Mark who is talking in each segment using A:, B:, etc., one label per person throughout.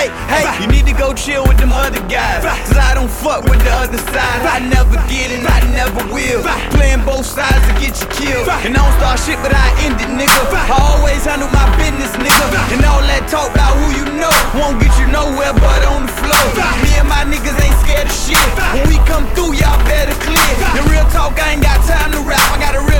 A: Hey, hey, you need to go chill with them other guys. Cause I don't fuck with the other side. I never did and I never will. Playing both sides to get you killed. And I don't start shit, but I end it, nigga. I always handle my business, nigga. And all that talk about who you know won't get you nowhere but on the floor. Me and my niggas ain't scared of shit. When we come through, y'all better clear. The real talk, I ain't got time to rap. I got a real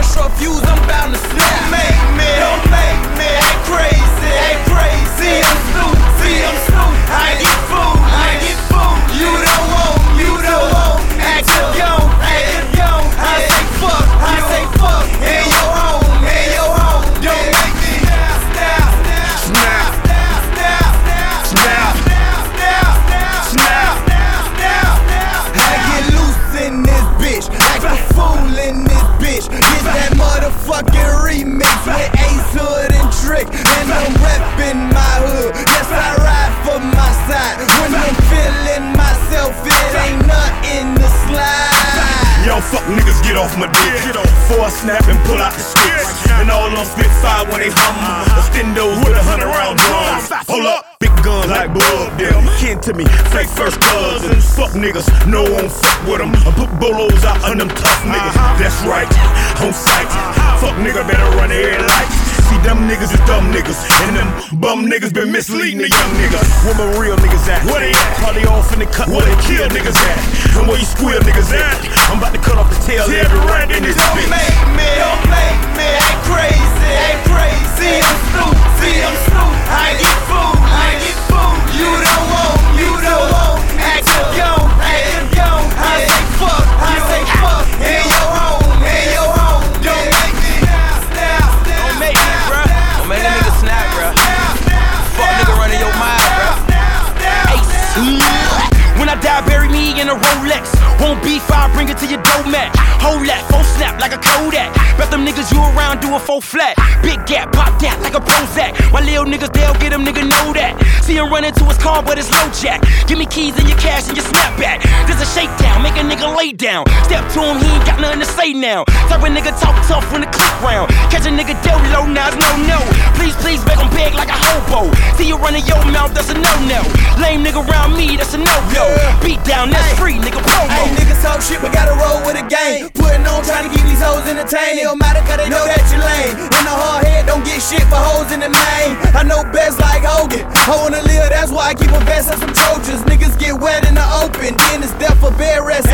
A: fuck
B: niggas get off my dick. Before I snap and pull out the sticks. And all on spit fire when they hum. Extendos uh-huh. with a hundred round drums. Hold up. Big guns like blow up them. Kin to me, fake first cousins. Fuck niggas, no one fuck with them. I put bolos out on them tough niggas. Uh-huh. That's right, on sight. Uh-huh. Fuck nigga better run their lights. See them niggas is dumb niggas, and them bum niggas been misleading the young niggas. Where my real niggas at? Where they at? Probably off in the cut where they kill niggas at. And where you squeal niggas at? I'm about to cut off the tail of every rat in this
A: Don't make me, don't make me act crazy, act crazy. I'm stupid, I'm stupid. I get fooled, I get fooled. You don't want, you don't want. Act a young, act a young. I say fuck, I say fuck. In your home, in your home. Don't make me snap.
C: Don't make me, bruh. Don't make a nigga snap, bruh. Fuck nigga running your mind, bruh. Ace. When I die, bury me in a Rolex. Won't beef, I'll bring it to your dough mat. Hold that, full snap like a Kodak. Bet them niggas you around do a full flat. Big gap, pop that like a Prozac. My little niggas, they'll get them, nigga know that. See him run into his car, but it's LoJack. Give me keys and your cash and your snapback. There's a shakedown, make a nigga lay down. Step to him, he ain't got nothing to say now. Type a nigga talk tough when the click round. Catch a nigga deal low, now no no. Please, please, beg him like a hobo. See you running your mouth, that's a no no. Lame nigga around me, that's a no no. Down, that's free, nigga promo.
A: Hey, niggas talk shit, but gotta roll with a game. Putting on, trying to keep these hoes entertained. It don't matter, cause they know that you lame. In the hard head, don't get shit for hoes in the main. I know best like Hogan. I wanna live, that's why I keep a vest and some Trojans. Niggas get wet in the open, then it's death for bed rest